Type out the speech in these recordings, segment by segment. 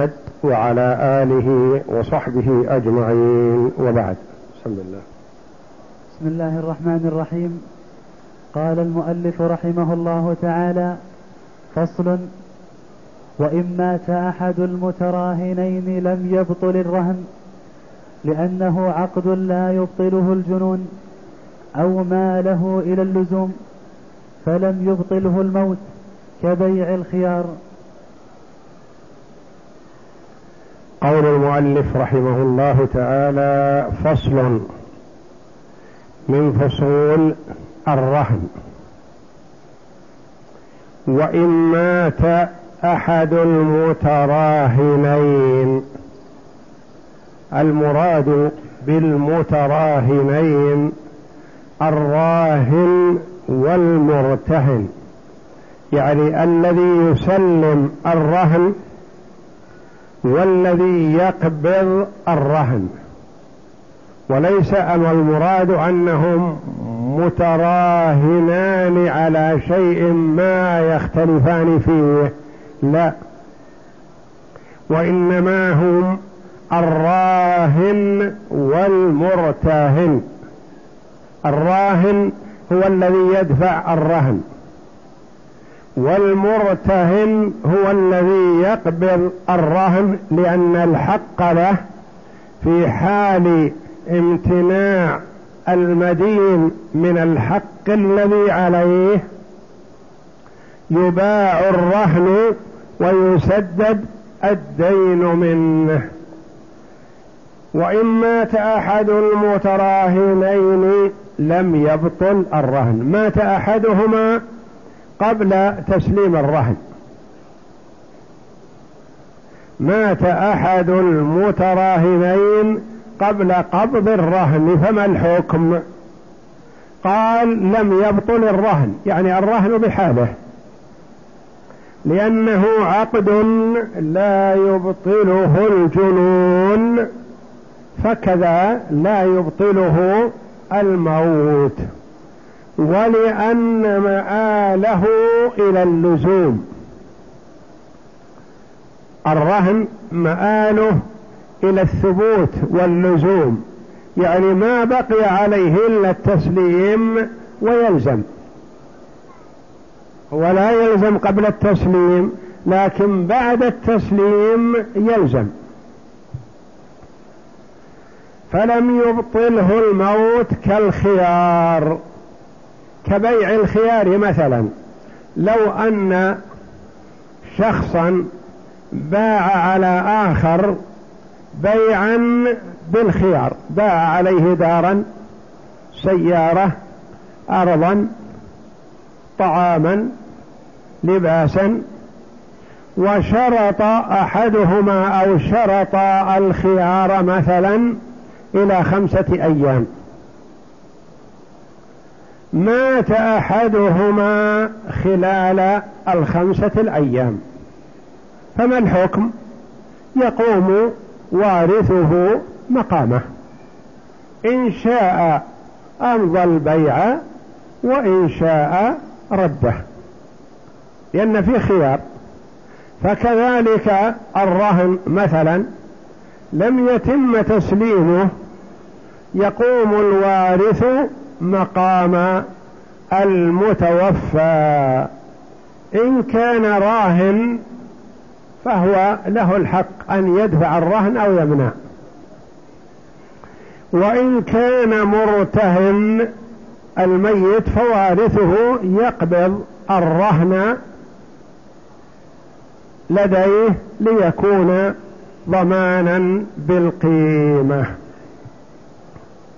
محمد وعلى آله وصحبه أجمعين. وبعد. بسم الله. بسم الله الرحمن الرحيم. قال المؤلف رحمه الله تعالى فصل وإن مات أحد المتراهنين لم يبطل الرهن لأنه عقد لا يبطله الجنون أو ماله إلى اللزوم فلم يبطله الموت كبيع الخيار. قول المؤلف رحمه الله تعالى فصل من فصول الرهن. وإن مات أحد المتراهنين. المراد بالمتراهنين الراهن والمرتهن. يعني الذي يسلم الرهن والذي يقبض الرهن. وليس المراد أنهم متراهنان على شيء ما يختلفان فيه. لا. وإنما هم الراهن والمرتهن. الراهن هو الذي يدفع الرهن. والمرتهن هو الذي يقبض الرهن لأن الحق له في حال امتناع المدين من الحق الذي عليه يباع الرهن ويسدد الدين منه. وإن مات أحد المتراهنين لم يبطل الرهن. مات أحدهما قبل تسليم الرهن. مات أحد المتراهنين قبل قبض الرهن فما الحكم؟ قال لم يبطل الرهن يعني الرهن بحاله. لأنه عقد لا يبطله الجنون فكذا لا يبطله الموت. ولأن مآله إلى اللزوم. الرهن مآله إلى الثبوت واللزوم. يعني ما بقي عليه إلا التسليم ويلزم. ولا يلزم قبل التسليم لكن بعد التسليم يلزم. فلم يبطله الموت كالخيار. كبيع الخيار مثلا. لو أن شخصا باع على آخر بيعا بالخيار باع عليه دارا سيارة أرضا طعاما لباسا وشرط أحدهما أو شرط الخيار مثلا إلى خمسة أيام. مات أحدهما خلال الخمسة الأيام. فما الحكم؟ يقوم وارثه مقامه. إن شاء أمضى البيع وإن شاء رده. لأن في خيار. فكذلك الرهن مثلا لم يتم تسليمه يقوم الوارث مقام المتوفى. إن كان راهن فهو له الحق أن يدفع الرهن أو يمنع. وإن كان مرتهن الميت فوارثه يقبض الرهن لديه ليكون ضمانا بالقيمة.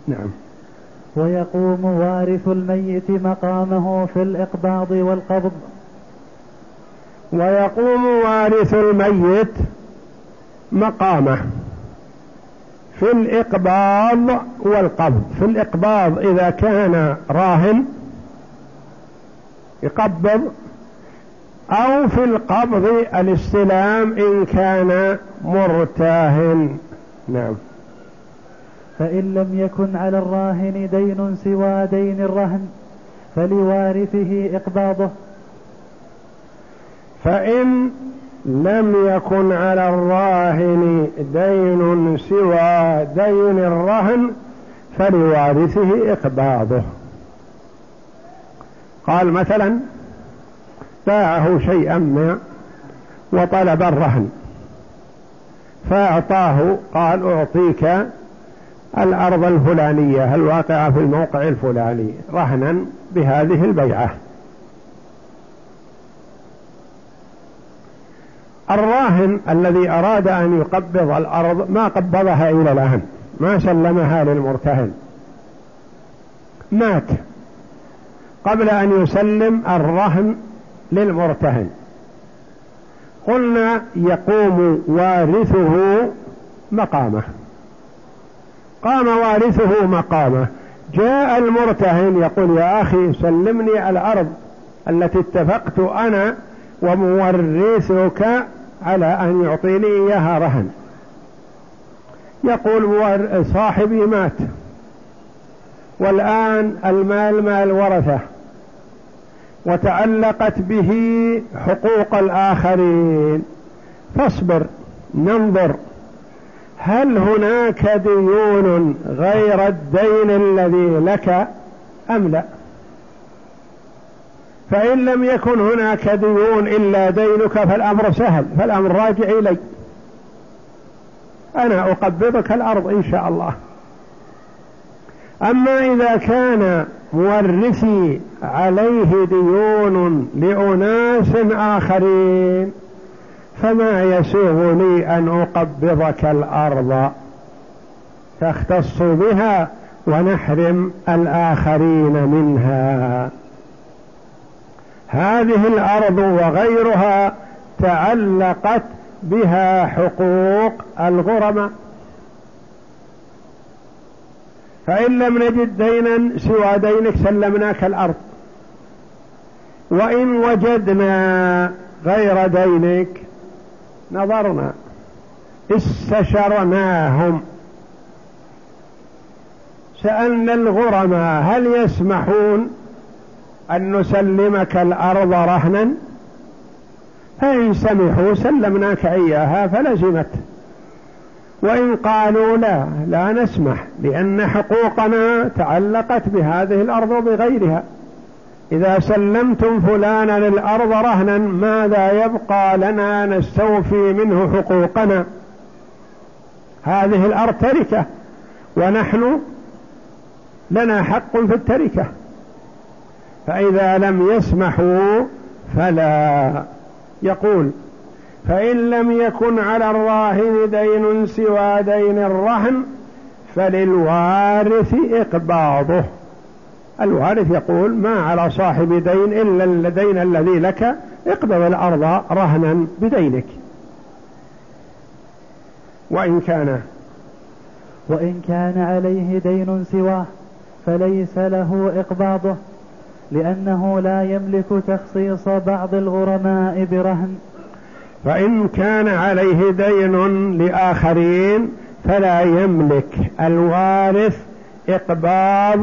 نعم. ويقوم وارث الميت مقامه في الإقباض والقبض. ويقوم وارث الميت مقامه في الإقباض والقبض. في الإقباض إذا كان راهن يقبض أو في القبض الاستلام إن كان مرتاهن. نعم. فإن لم يكن على الراهن دين سوى دين الرهن فلوارثه إقباضه. فإن لم يكن على الراهن دين سوى دين الرهن فلوارثه إقباضه. قال مثلا باعه شيئا ما وطلب الرهن. فأعطاه قال أعطيك الأرض الفلانية الواقعة في الموقع الفلاني رهنا بهذه البيعة. الراهن الذي أراد أن يقبض الأرض ما قبضها إلى الآن ما سلمها للمرتهن. مات قبل أن يسلم الرهن للمرتهن. قلنا يقوم وارثه مقامه. قام وارثه مقامه. جاء المرتهن يقول يا أخي سلمني الأرض التي اتفقت أنا ومورثك على أن يعطيني إياها رهن. يقول صاحبي مات. والآن المال مال ورثة. وتعلقت به حقوق الآخرين. فاصبر ننظر. هل هناك ديون غير الدين الذي لك أم لا؟ فإن لم يكن هناك ديون إلا دينك فالأمر سهل فالأمر راجع إلي. أنا أقبضك الأرض إن شاء الله. أما إذا كان مورثي عليه ديون لأناس آخرين فما يسوغ لي أن أقبضك الأرض تختص بها ونحرم الآخرين منها. هذه الأرض وغيرها تعلقت بها حقوق الغرماء. فإن لم نجد دينا سوى دينك سلمناك الأرض. وإن وجدنا غير دينك نظرنا. استشرناهم. سألنا الغرماء هل يسمحون أن نسلمك الأرض رهنا؟ فإن سمحوا سلمناك إياها فلزمت. وإن قالوا لا لا نسمح لأن حقوقنا تعلقت بهذه الأرض وبغيرها. إذا سلمتم فلانا الأرض رهنا ماذا يبقى لنا نستوفي منه حقوقنا؟ هذه الأرض تركة ونحن لنا حق في التركة. فإذا لم يسمحوا فلا. يقول فإن لم يكن على الراهن دين سوى دين الرهن فللوارث إقباضه. الوارث يقول ما على صاحب دين إلا الدين الذي لك اقبض الأرض رهنا بدينك. وإن كان وإن كان عليه دين سواه فليس له إقباضه لأنه لا يملك تخصيص بعض الغرماء برهن. فإن كان عليه دين لآخرين فلا يملك الوارث إقباض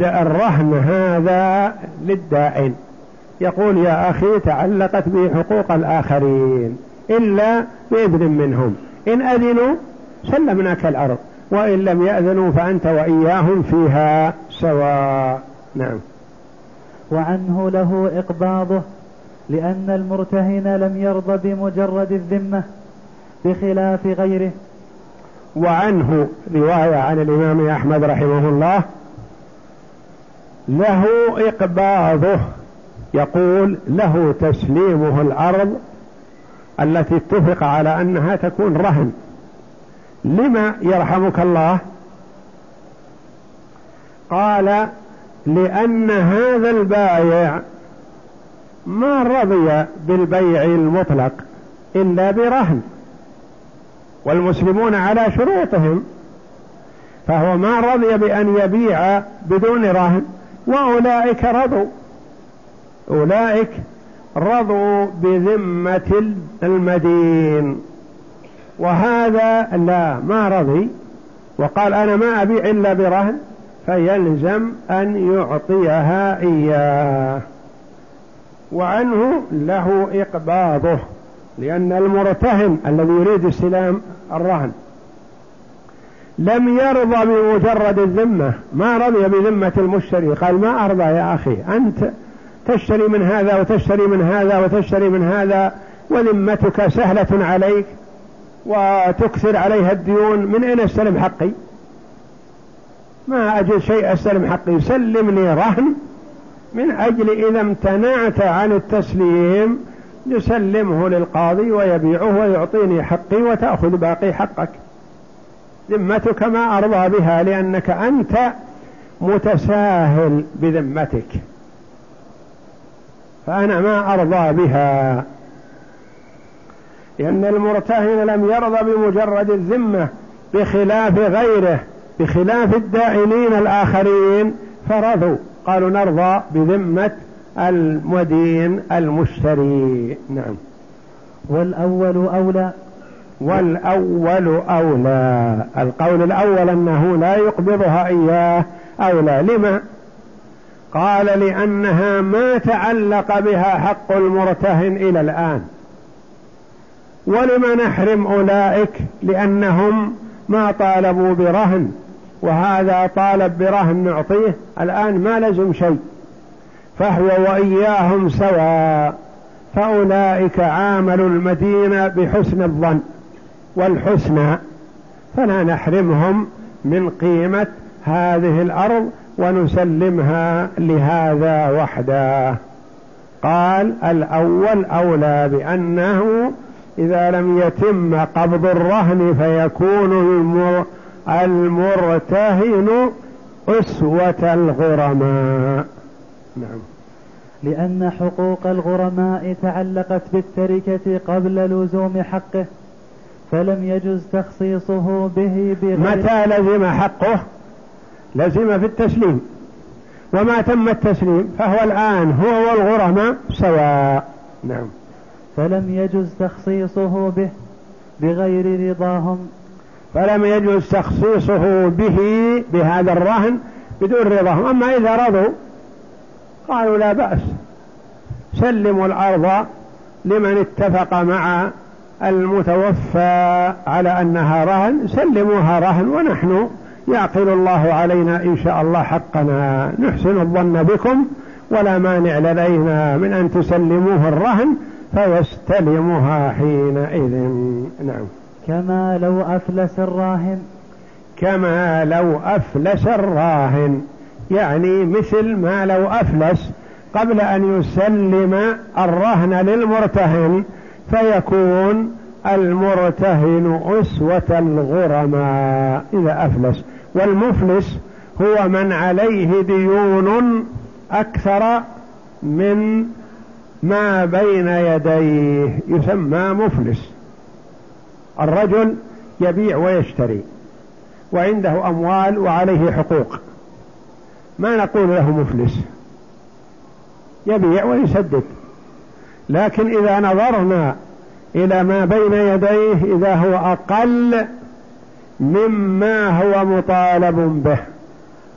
الرهن هذا للدائن. يقول يا أخي تعلقت بي حقوق الآخرين إلا بإذن منهم. إن أذنوا سلمناك الأرض وإن لم يأذنوا فأنت وإياهم فيها سواء. نعم. وعنه له إقباضه لأن المرتهن لم يرضى بمجرد الذمة بخلاف غيره. وعنه رواية عن الإمام أحمد رحمه الله له إقباضه. يقول له تسليمه الأرض التي اتفق على أنها تكون رهن. لما يرحمك الله؟ قال لأن هذا البائع ما رضي بالبيع المطلق إلا برهن. والمسلمون على شروطهم. فهو ما رضي بأن يبيع بدون رهن. وأولئك رضوا. أولئك رضوا بذمة المدين. وهذا لا ما رضي. وقال أنا ما أبيع إلا برهن فيلزم أن يعطيها إياه. وعنه له إقباضه لأن المرتهن الذي يريد استلام الرهن لم يرضى بمجرد الذمة. ما رضي بذمة المشتري. قال ما أرضى يا أخي. أنت تشتري من هذا وتشتري من هذا وتشتري من هذا وذمتك سهلة عليك وتكثر عليها الديون. من أين أستلم حقي؟ ما أجد شيء أستلم حقي. سلمني رهن. من أجل إذا امتنعت عن التسليم يسلمه للقاضي ويبيعه ويعطيني حقي وتأخذ باقي حقك. ذمتك ما أرضى بها لأنك أنت متساهل بذمتك. فأنا ما أرضى بها. لأن المرتهن لم يرضى بمجرد الذمة بخلاف غيره بخلاف الدائنين الآخرين فرضوا. قالوا نرضى بذمة المدين المشتري. نعم. والأول أولى والأول أولى. القول الأول أنه لا يقبضها إياه أولى. لما؟ قال لأنها ما تعلق بها حق المرتهن إلى الآن. ولم نحرم أولئك لأنهم ما طالبوا برهن وهذا طالب برهن نعطيه الآن ما لزم شيء. فهو وإياهم سواء. فأولئك عاملوا المدينة بحسن الظن. والحسنى فلا نحرمهم من قيمة هذه الأرض ونسلمها لهذا وحده. قال الأول أولى بأنه إذا لم يتم قبض الرهن فيكون المرتهن أسوة الغرماء. نعم. لأن حقوق الغرماء تعلقت بالتركة قبل لزوم حقه. فلم يجز تخصيصه به بغير متى لزم حقه؟ لزم في التسليم. وما تم التسليم فهو الآن هو والغرماء سواء. نعم. فلم يجز تخصيصه به بغير رضاهم. فلم يجوز تخصيصه به بهذا الرهن بدون رضاهم. أما إذا رضوا قالوا لا بأس. سلموا الأرض لمن اتفق مع المتوفى على أنها رهن سلموها رهن ونحن يعقل الله علينا إن شاء الله حقنا. نحسن الظن بكم ولا مانع لدينا من أن تسلموه الرهن فيستلمها حينئذ. نعم. كما لو أفلس الراهن. كما لو أفلس الراهن. يعني مثل ما لو أفلس قبل أن يسلم الرهن للمرتهن فيكون المرتهن أسوة الغرماء إذا أفلس. والمفلس هو من عليه ديون أكثر من ما بين يديه يسمى مفلس. الرجل يبيع ويشتري وعنده أموال وعليه حقوق. ما نقول له مفلس؟ يبيع ويسدد. لكن إذا نظرنا إلى ما بين يديه إذا هو أقل مما هو مطالب به.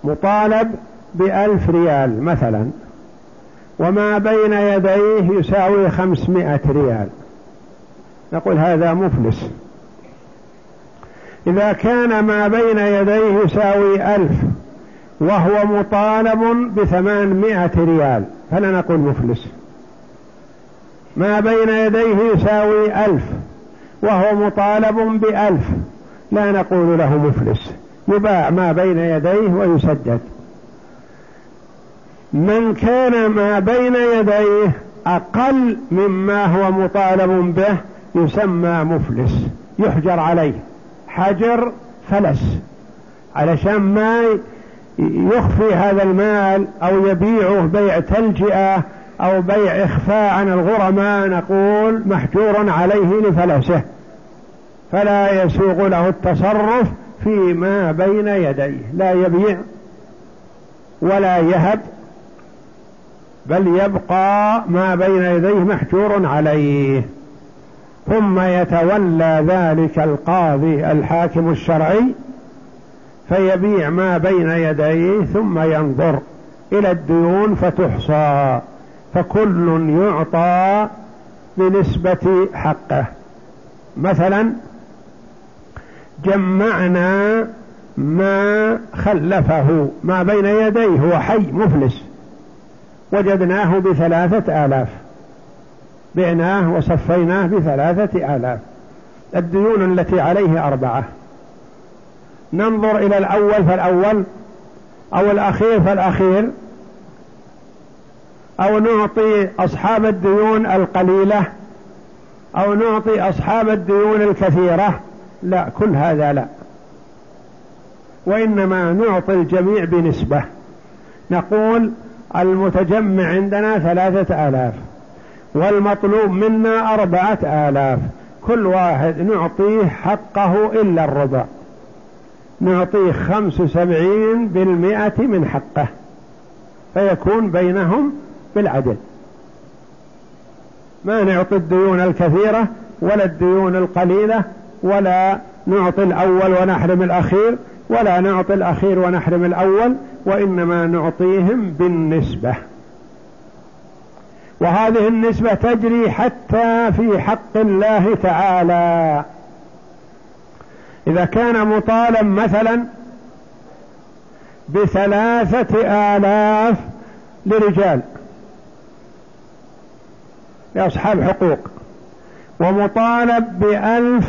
مطالب بألف ريال مثلا. وما بين يديه يساوي خمسمائة ريال. نقول هذا مفلس. إذا كان ما بين يديه يساوي ألف وهو مطالب بثمانمائة ريال فلا نقول مفلس. ما بين يديه يساوي ألف وهو مطالب بألف. لا نقول له مفلس يباع ما بين يديه ويسدد. من كان ما بين يديه أقل مما هو مطالب به يسمى مفلس يحجر عليه. حجر فلس. علشان ما يخفي هذا المال أو يبيعه بيع تلجئة أو بيع إخفاء عن الغرماء نقول محجور عليه لفلسه فلا يسوغ له التصرف فيما بين يديه لا يبيع ولا يهب بل يبقى ما بين يديه محجور عليه. ثم يتولى ذلك القاضي الحاكم الشرعي فيبيع ما بين يديه ثم ينظر إلى الديون فتحصى. فكل يعطى بنسبة حقه. مثلا جمعنا ما خلفه ما بين يديه هو حي مفلس. وجدناه بثلاثة آلاف. بعناه وصفيناه بثلاثة آلاف. الديون التي عليه أربعة. ننظر إلى الأول فالأول أو الأخير فالأخير. أو نعطي أصحاب الديون القليلة أو نعطي أصحاب الديون الكثيرة. لا كل هذا لا. وإنما نعطي الجميع بنسبة. نقول المتجمع عندنا ثلاثة آلاف والمطلوب منا أربعة آلاف. كل واحد نعطيه حقه إلا الربع نعطيه خمس وسبعين بالمئة من حقه. فيكون بينهم بالعدل. ما نعطي الديون الكثيرة ولا الديون القليلة ولا نعطي الأول ونحرم الأخير ولا نعطي الأخير ونحرم الأول وإنما نعطيهم بالنسبة. وهذه النسبة تجري حتى في حق الله تعالى. إذا كان مطالب مثلا بثلاثة آلاف لرجال لأصحاب حقوق. ومطالب بألف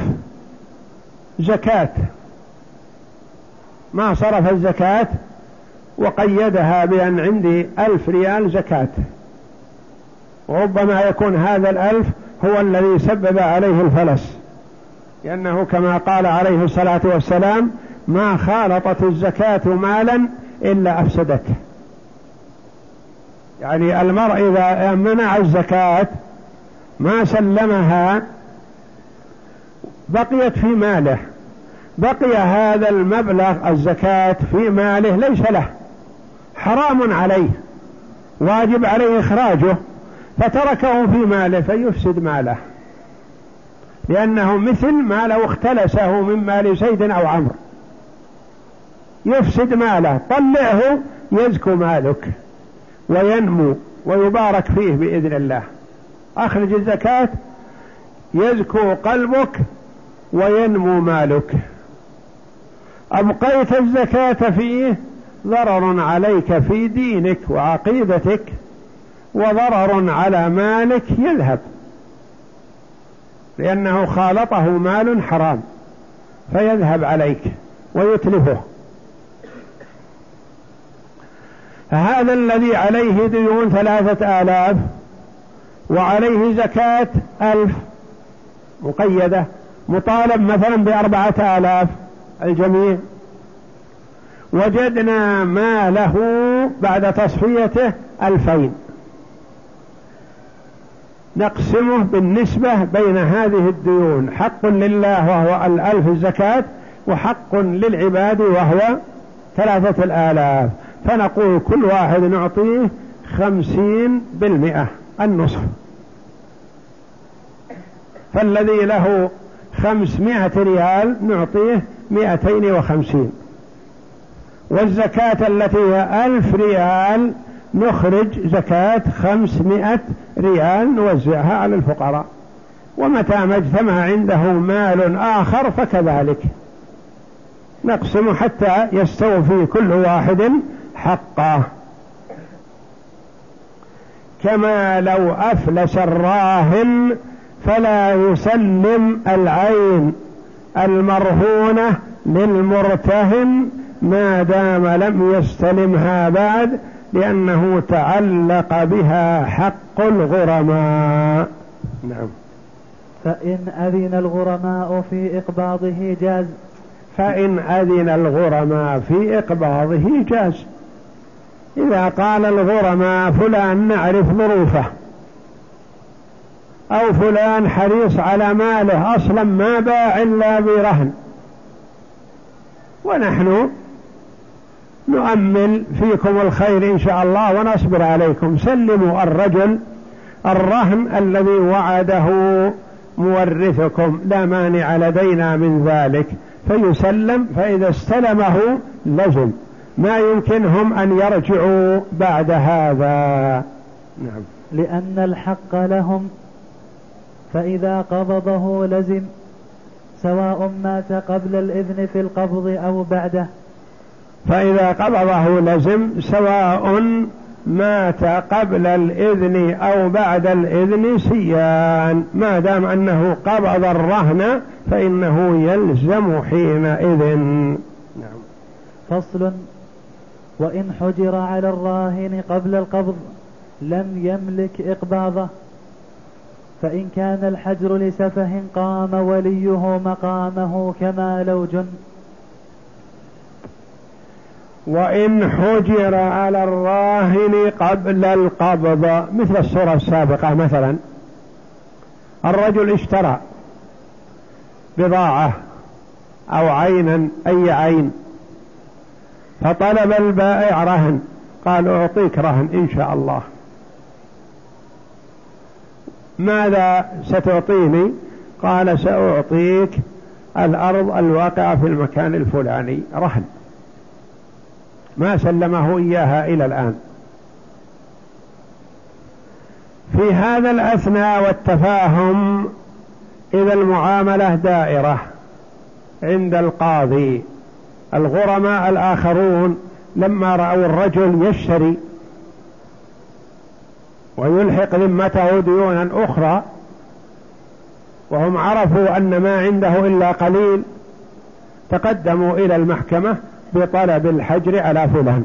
زكاة. ما صرف الزكاة وقيدها بأن عندي ألف ريال زكاة. وربما يكون هذا الألف هو الذي سبب عليه الفلس. لأنه كما قال عليه الصلاة والسلام ما خالطت الزكاة مالا إلا أفسدته. يعني المرء إذا منع الزكاة ما سلمها بقيت في ماله. بقي هذا المبلغ الزكاة في ماله ليس له. حرام عليه. واجب عليه إخراجه. فتركه في ماله فيفسد ماله. لأنه مثل ما لو اختلسه من مال زيد أو عمرو. يفسد ماله. طلعه يزكو مالك. وينمو. ويبارك فيه بإذن الله. أخرج الزكاة يزكو قلبك وينمو مالك. أبقيت الزكاة فيه ضرر عليك في دينك وعقيدتك وضرر على مالك يذهب. لأنه خالطه مال حرام فيذهب عليك ويتلفه. هذا الذي عليه ديون ثلاثة آلاف وعليه زكاة ألف مقيدة مطالب مثلا بأربعة آلاف الجميع. وجدنا ما له بعد تصفيته ألفين. نقسمه بالنسبة بين هذه الديون حق لله وهو الألف الزكاة وحق للعباد وهو ثلاثة الآلاف. فنقول كل واحد نعطيه خمسين بالمئة النصف. فالذي له خمسمائة ريال نعطيه مائتين وخمسين. والزكاة التي هي ألف ريال نخرج زكاة خمسمائة ريال نوزعها على الفقراء. ومتى ما اجتمع عنده مال آخر فكذلك. نقسم حتى يستوفي كل واحد حقه. كما لو أفلس الراهن فلا يسلم العين المرهونة للمرتهن ما دام لم يستلمها بعد لأنه تعلق بها حق الغرماء. نعم. فإن أذن الغرماء في إقباضه جاز. فإن أذن الغرماء في إقباضه جاز. إذا قال الغرماء فلان نعرف ظروفه. أو فلان حريص على ماله أصلا ما باع إلا برهن. ونحن نؤمل فيكم الخير إن شاء الله ونصبر عليكم. سلموا الرجل الرهن الذي وعده مورثكم لا مانع لدينا من ذلك. فيسلم فإذا استلمه لزم. ما يمكنهم أن يرجعوا بعد هذا. نعم. لأن الحق لهم فإذا قبضه لزم سواء مات قبل الإذن في القبض أو بعده. فإذا قبضه لزم سواء مات قبل الإذن أو بعد الإذن سيان ما دام أنه قبض الرهن فإنه يلزم حينئذ. نعم. فصل وإن حجر على الراهن قبل القبض لم يملك إقباضه. فإن كان الحجر لسفه قام وليه مقامه كما لو جن. وإن حجر على الراهن قبل القبض مثل الصورة السابقة مثلا الرجل اشترى بضاعة أو عينا أي عين فطلب البائع رهن قال أعطيك رهن إن شاء الله. ماذا ستعطيني؟ قال سأعطيك الأرض الواقعة في المكان الفلاني رهن. ما سلمه إياها إلى الآن. في هذا الأثناء والتفاهم إذا المعاملة دائرة عند القاضي. الغرماء الآخرون لما رأوا الرجل يشتري ويلحق ذمته ديونا أخرى وهم عرفوا أن ما عنده إلا قليل تقدموا إلى المحكمة بطلب الحجر على فلان.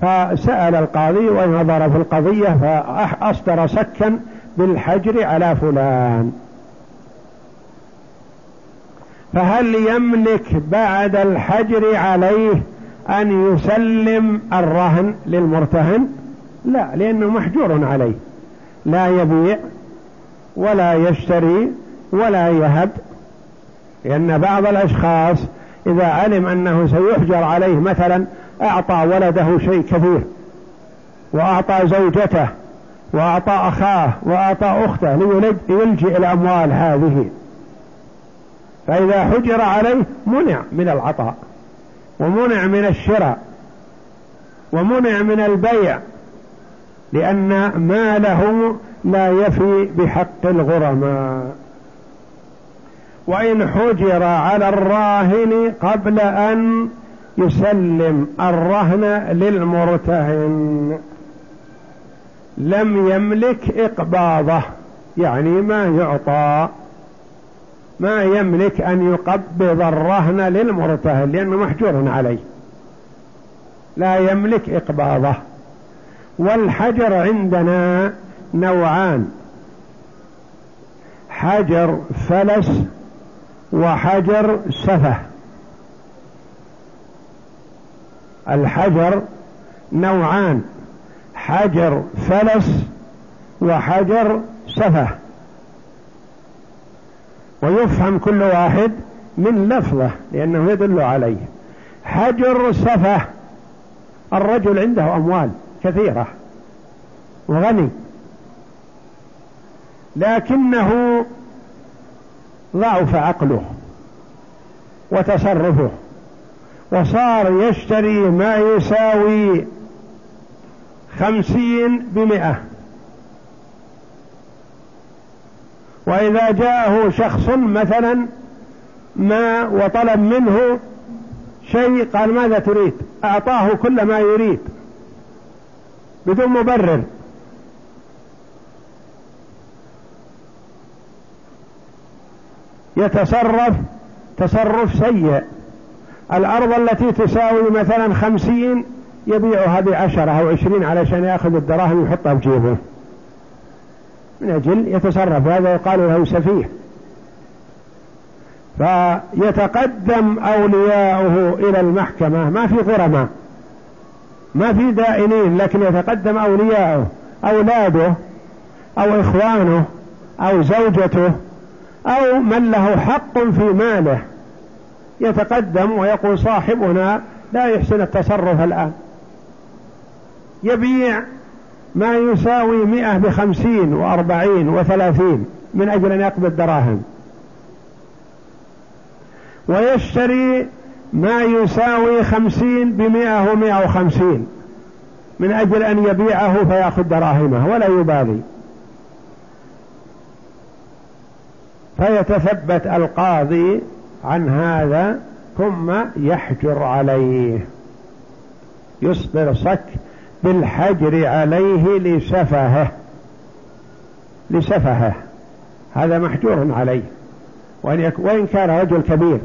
فسأل القاضي ونظر في القضية فأصدر سكا بالحجر على فلان. فهل يملك بعد الحجر عليه أن يسلم الرهن للمرتهن؟ لا لأنه محجور عليه. لا يبيع ولا يشتري ولا يهب لأن بعض الأشخاص إذا علم أنه سيحجر عليه مثلا أعطى ولده شيء كثير وأعطى زوجته وأعطى أخاه وأعطى أخته ليلجئ الأموال هذه. فإذا حجر عليه منع من العطاء ومنع من الشراء ومنع من البيع لأن ماله لا يفي بحق الغرماء. وإن حجر على الراهن قبل أن يسلم الرهن للمرتهن. لم يملك إقباضه يعني ما يعطى ما يملك أن يقبض الرهن للمرتهن لأنه محجور عليه. لا يملك إقباضه. والحجر عندنا نوعان. حجر فلس وحجر سفه. الحجر نوعان حجر فلس وحجر سفه. ويفهم كل واحد من لفظه لأنه يدل عليه. حجر سفه الرجل عنده أموال. كثيرة. وغني. لكنه ضعف عقله وتصرفه وصار يشتري ما يساوي خمسين بمئة. وإذا جاءه شخص مثلا ما وطلب منه شيء قال ماذا تريد؟ أعطاه كل ما يريد. بدون مبرر. يتصرف تصرف سيء. الأرض التي تساوي مثلا خمسين يبيعها بعشرة أو عشرين علشان يأخذ الدراهم ويحطها بجيبه من أجل يتصرف هذا يقال له سفيه. فيتقدم أولياؤه إلى المحكمة ما في غرماء. ما في دائنين لكن يتقدم أولياؤه أولاده أو إخوانه أو زوجته أو من له حق في ماله. يتقدم ويقول صاحبنا لا يحسن التصرف الآن. يبيع ما يساوي مئة بخمسين وأربعين وثلاثين من أجل أن يقبض دراهم. ويشتري ما يساوي خمسين بمئة ومئة وخمسين. من أجل أن يبيعه فيأخذ دراهمه ولا يبالي. فيتثبت القاضي عن هذا ثم يحجر عليه. يصدر صك بالحجر عليه لسفهه. لسفهه. هذا محجور عليه. وإن كان رجل كبير.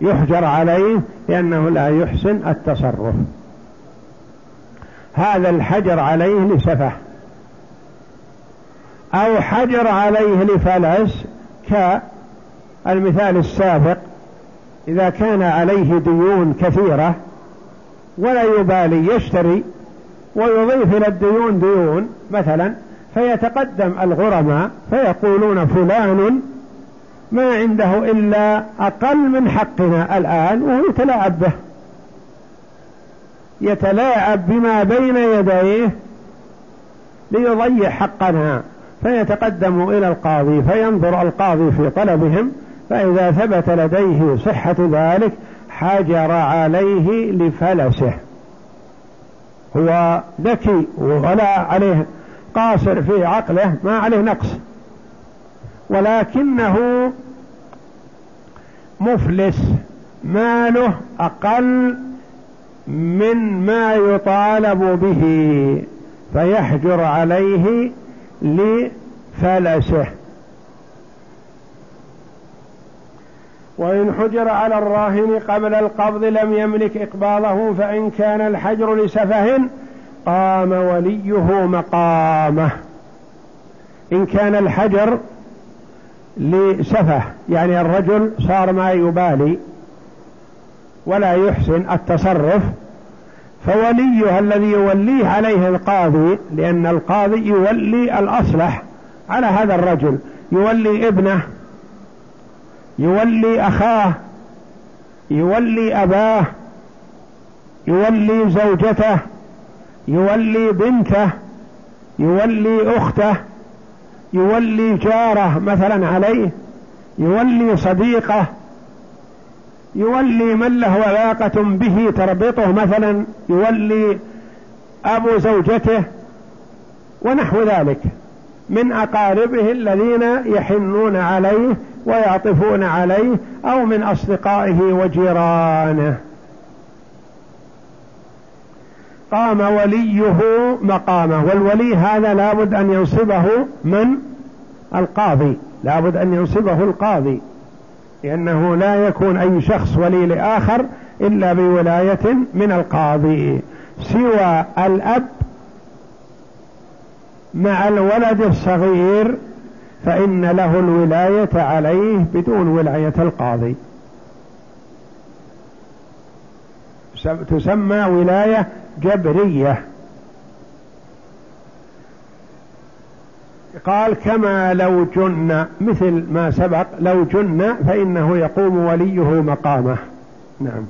يحجر عليه لأنه لا يحسن التصرف. هذا الحجر عليه لسفه. أو حجر عليه لفلس كالمثال السابق إذا كان عليه ديون كثيرة ولا يبالي يشتري ويضيف إلى الديون ديون مثلا فيتقدم الغرماء فيقولون فلان ما عنده إلا أقل من حقنا الآن وهو يتلاعب به. يتلاعب بما بين يديه ليضيع حقنا. فيتقدم إلى القاضي فينظر القاضي في طلبهم فإذا ثبت لديه صحة ذلك حجر عليه لفلسه. هو ذكي ولا عليه قاصر في عقله ما عليه نقص. ولكنه مفلس ماله أقل من ما يطالب به فيحجر عليه لفلسه. وإن حجر على الراهن قبل القبض لم يملك إقباضه فإن كان الحجر لسفه قام وليه مقامه. إن كان الحجر لسفه يعني الرجل صار ما يبالي ولا يحسن التصرف فوليه الذي يوليه عليه القاضي لأن القاضي يولي الأصلح على هذا الرجل يولي ابنه يولي أخاه يولي أباه يولي زوجته يولي بنته يولي أخته. يولي جاره مثلا عليه يولي صديقه يولي من له علاقة به تربطه مثلا يولي أبو زوجته ونحو ذلك. من أقاربه الذين يحنون عليه ويعطفون عليه أو من أصدقائه وجيرانه. قام وليه مقامه والولي هذا لابد أن ينصبه من؟ القاضي. لابد أن ينصبه القاضي. لأنه لا يكون أي شخص ولي لآخر إلا بولاية من القاضي. سوى الأب مع الولد الصغير فإن له الولاية عليه بدون ولاية القاضي. تسمى ولاية جبرية. قال كما لو جن مثل ما سبق لو جن فإنه يقوم وليه مقامه. نعم.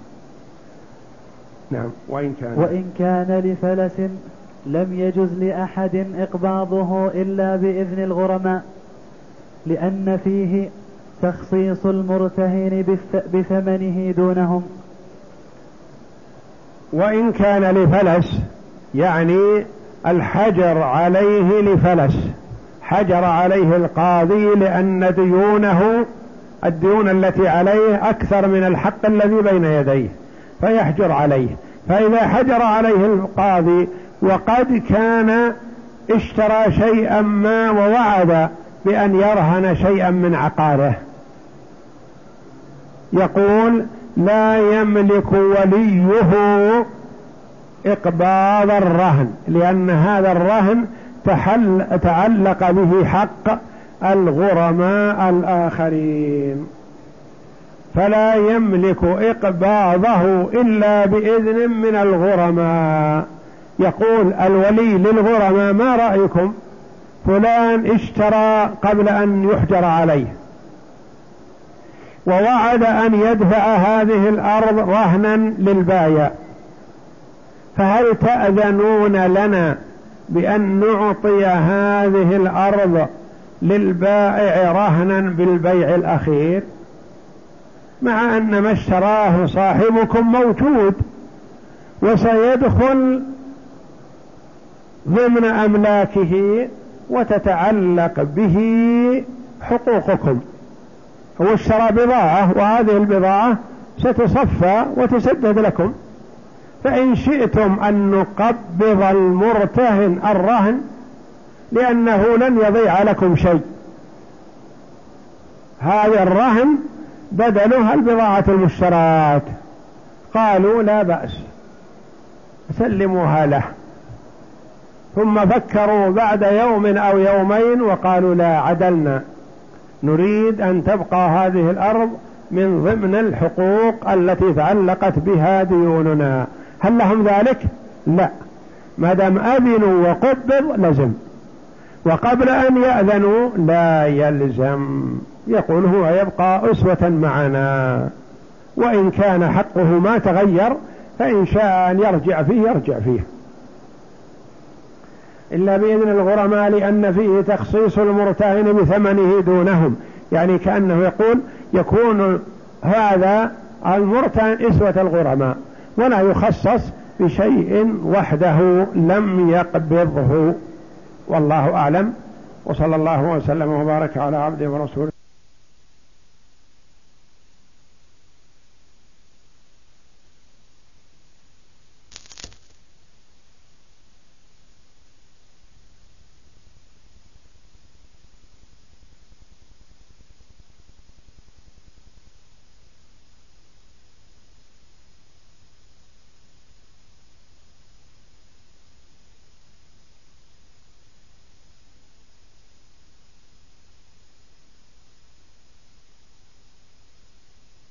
نعم. وإن كان. وإن كان لفلس لم يجز لأحد إقباضه إلا بإذن الغرماء لأن فيه تخصيص المرتهن بثمنه دونهم. وإن كان لفلس يعني الحجر عليه لفلس. حجر عليه القاضي لأن ديونه الديون التي عليه أكثر من الحق الذي بين يديه فيحجر عليه. فإذا حجر عليه القاضي وقد كان اشترى شيئا ما ووعد بأن يرهن شيئا من عقاره. يقول لا يملك وليه إقباض الرهن لأن هذا الرهن تحل تعلق به حق الغرماء الآخرين. فلا يملك إقباضه إلا بإذن من الغرماء. يقول الولي للغرماء ما رأيكم؟ فلان اشترى قبل أن يحجر عليه. ووعد أن يدفع هذه الأرض رهنا للبايع. فهل تأذنون لنا بأن نعطي هذه الأرض للبائع رهنا بالبيع الأخير؟ مع أن ما اشتراه صاحبكم موجود وسيدخل ضمن أملاكه وتتعلق به حقوقكم. هو اشترى بضاعة وهذه البضاعة ستصفى وتسدد لكم. فإن شئتم أن نقبض المرتهن الرهن لأنه لن يضيع لكم شيء. هذا الرهن بدلها البضاعة المشترات. قالوا لا بأس سلموها له. ثم فكروا بعد يوم أو يومين وقالوا لا عدلنا. نريد أن تبقى هذه الأرض من ضمن الحقوق التي تعلقت بها ديوننا. هل لهم ذلك؟ لا. ما دام أذنوا وقبض لزم. وقبل أن يأذنوا لا يلزم. يقول هو يبقى أسوة معنا. وإن كان حقه ما تغير فإن شاء أن يرجع فيه يرجع فيه. إلا بإذن الغرماء لأن فيه تخصيص المرتهن بثمنه دونهم. يعني كأنه يقول يكون هذا المرتهن إسوة الغرماء ولا يخصص بشيء وحده لم يقبضه. والله أعلم. وصلى الله وسلم وبارك على عبده ورسوله.